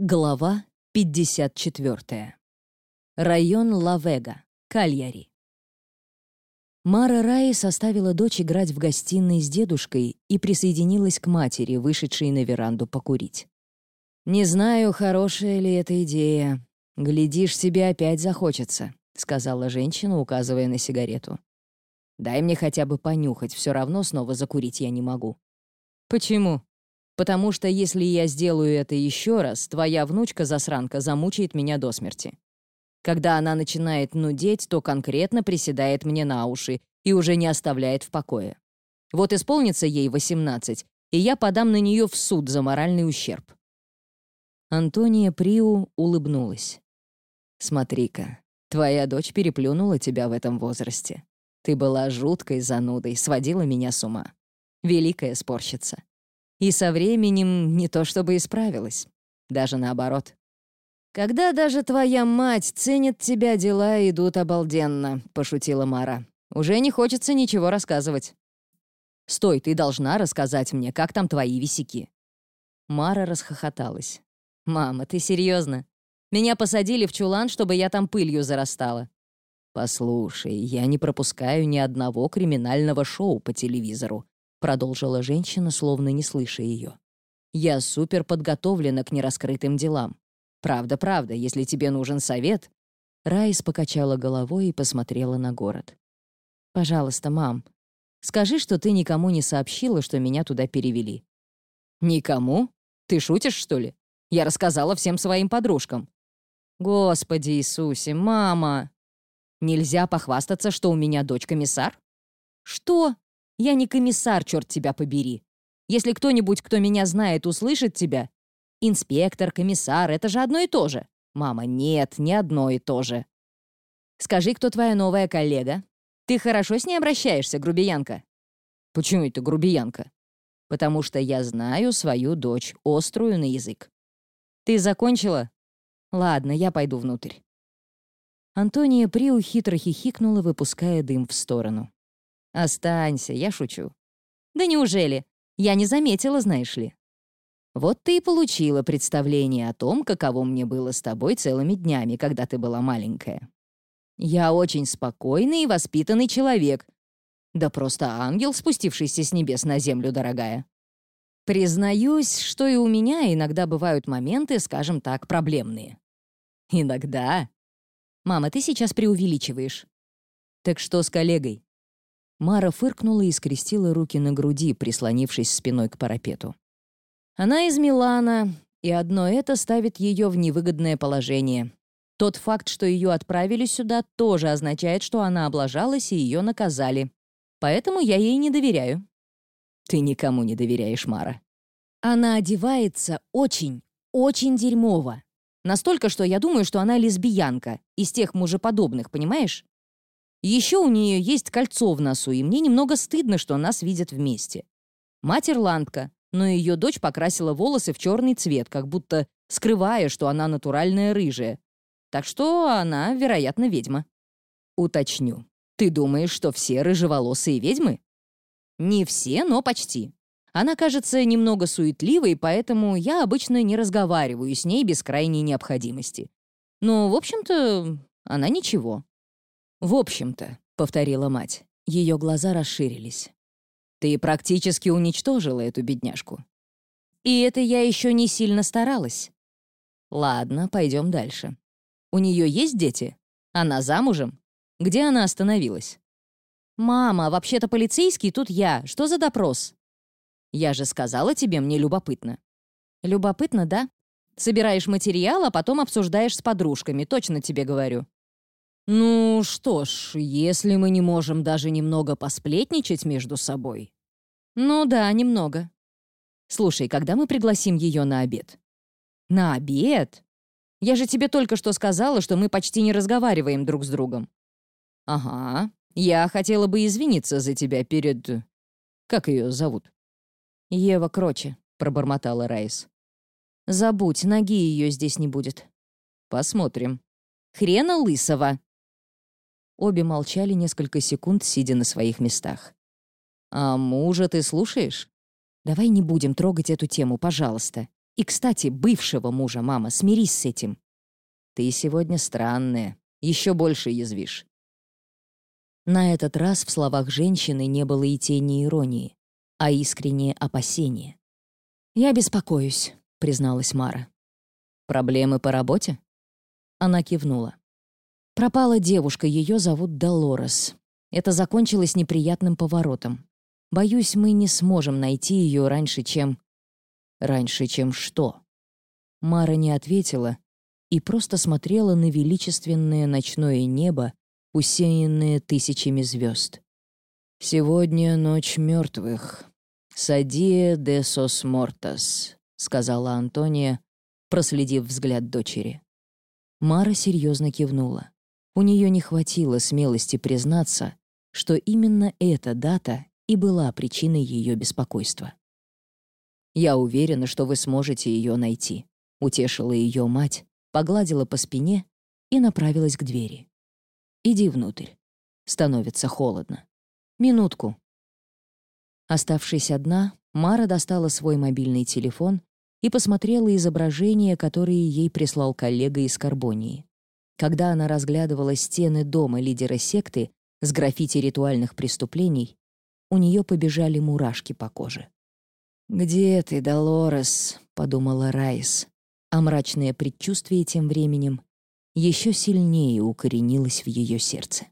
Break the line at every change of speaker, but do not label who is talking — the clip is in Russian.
Глава 54. Район Лавега, Кальяри. Мара Раис оставила дочь играть в гостиной с дедушкой и присоединилась к матери, вышедшей на веранду покурить. «Не знаю, хорошая ли эта идея. Глядишь, себе опять захочется», — сказала женщина, указывая на сигарету. «Дай мне хотя бы понюхать, все равно снова закурить я не могу». «Почему?» Потому что если я сделаю это еще раз, твоя внучка-засранка замучает меня до смерти. Когда она начинает нудеть, то конкретно приседает мне на уши и уже не оставляет в покое. Вот исполнится ей 18, и я подам на нее в суд за моральный ущерб. Антония Приу улыбнулась. «Смотри-ка, твоя дочь переплюнула тебя в этом возрасте. Ты была жуткой занудой, сводила меня с ума. Великая спорщица. И со временем не то чтобы исправилась. Даже наоборот. «Когда даже твоя мать ценит тебя, дела идут обалденно», — пошутила Мара. «Уже не хочется ничего рассказывать». «Стой, ты должна рассказать мне, как там твои висяки». Мара расхохоталась. «Мама, ты серьезно? Меня посадили в чулан, чтобы я там пылью зарастала». «Послушай, я не пропускаю ни одного криминального шоу по телевизору», продолжила женщина, словно не слыша ее. «Я супер подготовлена к нераскрытым делам. Правда-правда, если тебе нужен совет...» Райс покачала головой и посмотрела на город. «Пожалуйста, мам, скажи, что ты никому не сообщила, что меня туда перевели». «Никому? Ты шутишь, что ли? Я рассказала всем своим подружкам». «Господи Иисусе, мама!» «Нельзя похвастаться, что у меня дочь комиссар?» «Что? Я не комиссар, черт тебя побери. Если кто-нибудь, кто меня знает, услышит тебя... Инспектор, комиссар — это же одно и то же. Мама, нет, не одно и то же. Скажи, кто твоя новая коллега? Ты хорошо с ней обращаешься, грубиянка? Почему это грубиянка? Потому что я знаю свою дочь, острую на язык. Ты закончила? Ладно, я пойду внутрь. Антония Приу хитро хихикнула, выпуская дым в сторону. «Останься, я шучу». «Да неужели? Я не заметила, знаешь ли». «Вот ты и получила представление о том, каково мне было с тобой целыми днями, когда ты была маленькая. Я очень спокойный и воспитанный человек. Да просто ангел, спустившийся с небес на землю, дорогая. Признаюсь, что и у меня иногда бывают моменты, скажем так, проблемные. Иногда. Мама, ты сейчас преувеличиваешь. Так что с коллегой? Мара фыркнула и скрестила руки на груди, прислонившись спиной к парапету. Она из Милана, и одно это ставит ее в невыгодное положение. Тот факт, что ее отправили сюда, тоже означает, что она облажалась и ее наказали. Поэтому я ей не доверяю. Ты никому не доверяешь, Мара. Она одевается очень, очень дерьмово. Настолько, что я думаю, что она лесбиянка, из тех мужеподобных, понимаешь? Еще у нее есть кольцо в носу, и мне немного стыдно, что нас видят вместе. Мать ирландка, но ее дочь покрасила волосы в черный цвет, как будто скрывая, что она натуральная рыжая. Так что она, вероятно, ведьма. Уточню. Ты думаешь, что все рыжеволосые ведьмы? Не все, но почти. Она кажется немного суетливой, поэтому я обычно не разговариваю с ней без крайней необходимости. Но, в общем-то, она ничего. «В общем-то», — повторила мать, ее глаза расширились. «Ты практически уничтожила эту бедняжку. И это я еще не сильно старалась. Ладно, пойдем дальше. У нее есть дети? Она замужем? Где она остановилась?» «Мама, вообще-то полицейский тут я. Что за допрос?» «Я же сказала тебе, мне любопытно». «Любопытно, да? Собираешь материал, а потом обсуждаешь с подружками, точно тебе говорю». «Ну что ж, если мы не можем даже немного посплетничать между собой...» «Ну да, немного. Слушай, когда мы пригласим ее на обед?» «На обед? Я же тебе только что сказала, что мы почти не разговариваем друг с другом». «Ага, я хотела бы извиниться за тебя перед... Как ее зовут?» «Ева Кроче», — пробормотала Райс. «Забудь, ноги ее здесь не будет». «Посмотрим». «Хрена лысого!» Обе молчали несколько секунд, сидя на своих местах. «А мужа ты слушаешь?» «Давай не будем трогать эту тему, пожалуйста. И, кстати, бывшего мужа, мама, смирись с этим. Ты сегодня странная, еще больше язвишь. На этот раз в словах женщины не было и тени иронии, а искреннее опасение. «Я беспокоюсь», — призналась Мара. «Проблемы по работе?» Она кивнула. Пропала девушка, ее зовут Долорес. Это закончилось неприятным поворотом. Боюсь, мы не сможем найти ее раньше, чем... Раньше, чем что? Мара не ответила и просто смотрела на величественное ночное небо, усеянное тысячами звезд. «Сегодня ночь мертвых. Садия де сос мортас», — сказала Антония, проследив взгляд дочери. Мара серьезно кивнула. У нее не хватило смелости признаться, что именно эта дата и была причиной ее беспокойства. «Я уверена, что вы сможете ее найти», — утешила ее мать, погладила по спине и направилась к двери. «Иди внутрь. Становится холодно. Минутку». Оставшись одна, Мара достала свой мобильный телефон и посмотрела изображения, которые ей прислал коллега из Карбонии. Когда она разглядывала стены дома лидера секты с граффити ритуальных преступлений, у нее побежали мурашки по коже. «Где ты, Долорес?» — подумала Райс, а мрачное предчувствие тем временем еще сильнее укоренилось в ее сердце.